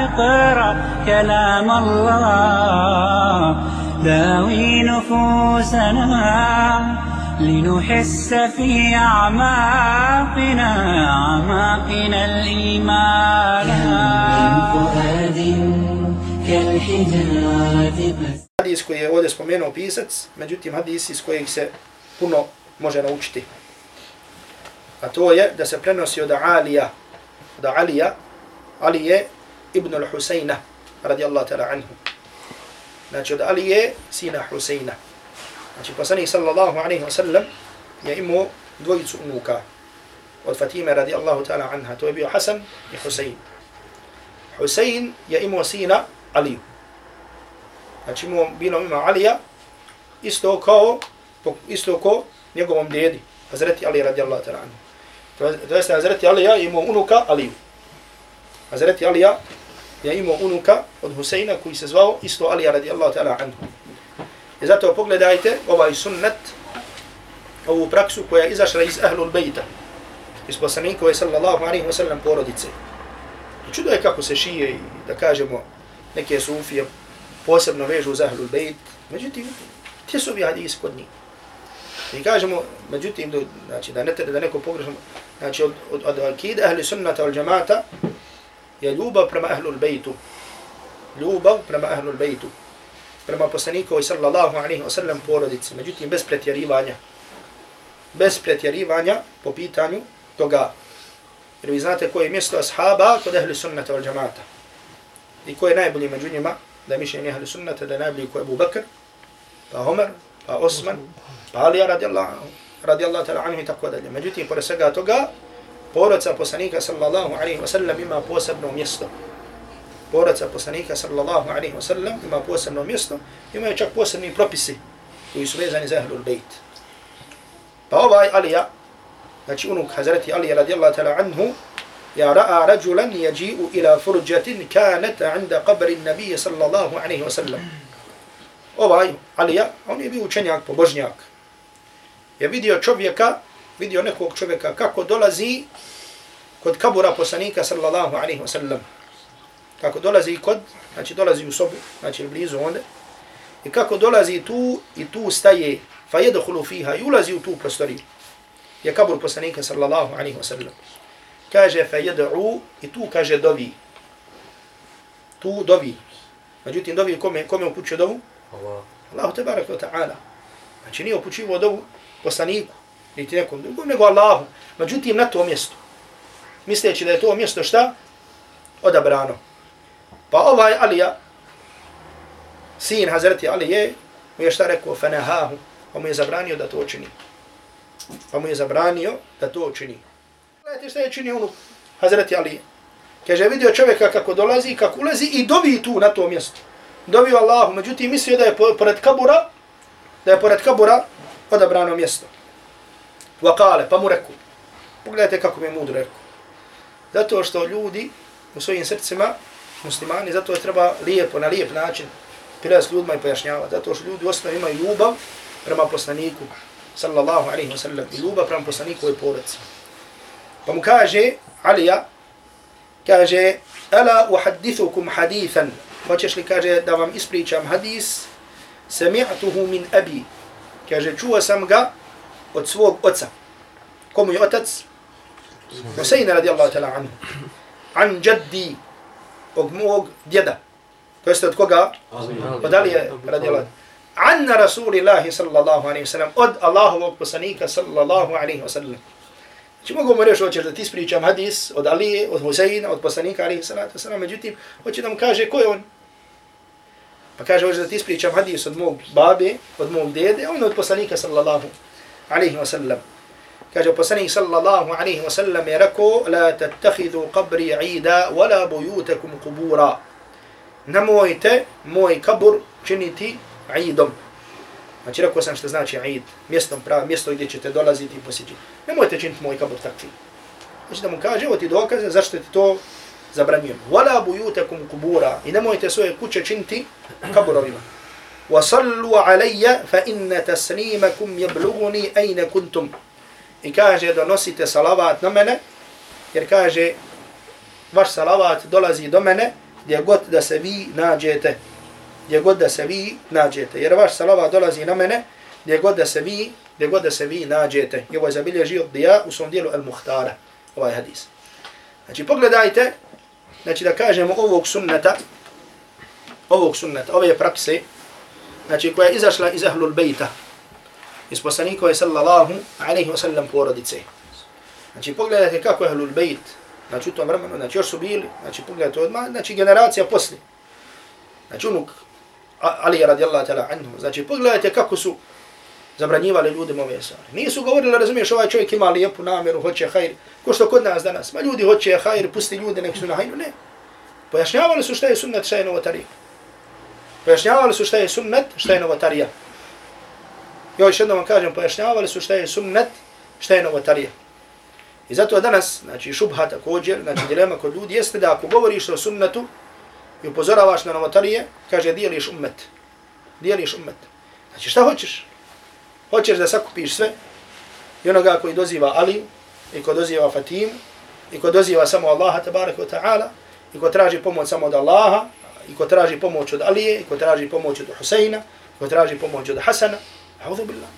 اقرأ كلام الله داوي نفوسنا لنحس في أعماقنا أعماقنا الإيمان من فؤاد كالحجارة Hadis koji je ovdje spomenuo pisac, međutim hadis iz kojeg se puno može naučiti. A to je da se prenosi od Alija, od Alija, Ali je ibn al-Husayna, radijallahu ta'ala anhu. Znači od Ali je sina Husayna. Znači poslanik sallallahu alaihi wa sallam je imao dvojicu unuka od Fatime radijallahu ta'ala anha. To je bio Hasan i Husayn. Husayn je imao sina Aliju. Znači imao, bilo ima Alija isto kao, isto kao njegovom dedi, Hazreti Ali radijallahu ta'ala anhu. To jeste Hazreti Alija imao unuka Aliju. Hazreti Alija je imao unuka od Huseina koji se zvao isto Alija radijallahu ta'ala anhu. I zato pogledajte ovaj sunnet, ovu praksu koja je izašla iz Ahlul Bejta, iz poslanikove sallallahu alaihi wa sallam porodice. I čudo je kako se šije i da kažemo neke sufije posebno vežu za Ahlul Bejt, međutim, ti su ovi hadisi kod njih. I kažemo, međutim, do, znači, da ne treba da neko pogrešamo, znači od, od, od akide ahli sunnata al džamata je ljubav prema Ahlul Bejtu. Ljubav prema Ahlul Bejtu. Prema poslanikovi sallallahu alaihi wa sallam porodici. Međutim, bez pretjerivanja. Bez pretjerivanja po pitanju toga. Jer vi znate koje je mjesto ashaba kod ahli sunnata al džamata. I koje je najbolji među njima, da je mišljenje ahli sunnata, da je najbolji ko je Abu Bakr, pa Omer, pa Osman, pa Alija radijallahu, radijallahu ta'ala anhu i tako dalje. Međutim, pored svega toga, porodca poslanika sallallahu alaihi wa sallam ima posebno mjesto. Porodca poslanika sallallahu alaihi wa sallam ima posebno mjesto, imaju čak posebni propisi koji su vezani za ahlul bejt. Pa ovaj Alija, znači unuk Hazreti Ali radijallahu ta'ala anhu, ja ra'a rajulan yaji'u ila furjatin kanat 'inda qabri an-nabiy sallallahu alaihi wa sallam. Ovaj Alija, on je bio učenjak, pobožnjak. Je vidio čovjeka, vidio nekog čovjeka kako dolazi kod kabura poslanika sallallahu alaihi wa sallam. Kako dolazi kod, znači dolazi u sobu, znači blizu onda. I kako dolazi tu i tu staje, fa jedhulu fiha i ulazi u tu prostoriju. Je kabur poslanika sallallahu alaihi wa sallam. Kaže fa jed'u i tu kaže dovi. Tu dovi. Međutim, dovi kome, kome upućuje dovu? Allah. Allahu tebarak wa ta'ala. Znači nije upućivo dovu poslaniku, niti nekom drugom, nego Allahom. Međutim, na to mjesto. Misleći da je to mjesto šta? Odabrano. Pa ovaj Alija, sin Hazreti Ali je, mu je šta rekao, fenehahu, pa mu je zabranio da to učini. Pa mu je zabranio da to učini. Gledajte šta je čini unuk Hazreti Ali. Kaže, vidio čovjeka kako dolazi, kako ulazi i dovi tu na to mjesto. Dovio Allahu, međutim mislio da je pored kabura, da je pored kabura odabrano mjesto. Vakale, pa mu reku. Pogledajte kako mi je mudro reku. Zato što ljudi u svojim srcima, muslimani, zato je treba lijepo, na lijep način prilaz ljudima i pojašnjavati. Zato što ljudi osnovno imaju ljubav prema poslaniku, sallallahu alaihi wa sallam, i ljubav prema poslaniku i porodci. Pa mu kaže, Alija, kaže, Ala uhadithukum hadithan, hoćeš li, kaže, da vam ispričam hadis, sami'atuhu min abi, kaže, čuo sam ga od svog oca. Komu je otac? Husejna radijallahu ta'ala anhu. An jaddi, od mog djeda. To jeste od koga? Od Alije radijallahu An rasulillahi sallallahu alaihi wasallam. Od Allahovog poslanika sallallahu alaihi wasallam. Znači mogu mu reći, hoćeš da ti spričam hadis od Alije, od Husayna, od poslanika alaihi salatu sallam. Međutim, hoće da mu kaže ko je on. Pa kaže, hoćeš da ti spričam hadis od mog babe, od mog dede, on od poslanika sallallahu alaihi wa sallam. Kaže poslanik sallallahu alaihi wa sallam je rekao La tattahidu qabri ida wala bujutakum kubura Nemojte moj kabur činiti idom. Znači rekao sam što znači id, mjestom pravo, mjesto gdje ćete dolaziti i posjećiti. Nemojte činiti moj kabur takvi. Znači da mu kaže, evo ti dokaze zašto ti to zabranjujem. Wala bujutakum kubura I nemojte svoje kuće činiti kaburovima. وصلوا علي فإن تسليمكم يبلغني أين كنتم i kaže donosite salavat na mene, jer kaže vaš salavat dolazi do mene gdje god da se vi nađete. Gdje god da se vi nađete. Jer vaš salavat dolazi na mene gdje god da se vi, gdje god da se vi nađete. I ovo je zabilježio Dija u svom dijelu Al-Muhtara, ovaj hadis. Znači, pogledajte, znači da kažemo ovog sunneta, ovog sunneta, ove prakse, znači koja je izašla iz Ahlul Bejta, iz poslanikove sallallahu alaihi wa sallam porodice. Znači, pogledajte kako je Ahlul Bejt, znači u tom vremenu, znači još su bili, znači pogledajte odmah, znači generacija posli. Znači unuk Ali radijallahu ta'ala anhu, znači pogledajte kako su zabranjivali ljudima ove stvari. Nisu govorili, razumiješ, ovaj čovjek ima lijepu namjeru, hoće hajr, ko što kod nas danas, ma ljudi hoće hajr, pusti ljude, nek su na hajru, ne. Pojašnjavali su šta je sunnet, šta je novotarija. Pojašnjavali su šta je sunnet, šta je novotarija. Ja još jednom vam kažem, pojašnjavali su šta je sunnet, šta je novotarija. I zato danas, znači šubha također, znači dilema kod ljudi jeste da ako govoriš o sunnetu i upozoravaš na novotarije, kaže dijeliš ummet. Dijeliš ummet. Znači šta hoćeš? Hoćeš da sakupiš sve i onoga koji doziva Ali, i ko doziva Fatim, i ko doziva samo Allaha tabaraka wa ta'ala, i ko traži pomoć samo od Allaha, i ko traži pomoć od Alije, i ko traži pomoć od Huseina, i ko traži pomoć od Hasana, Audhu billah.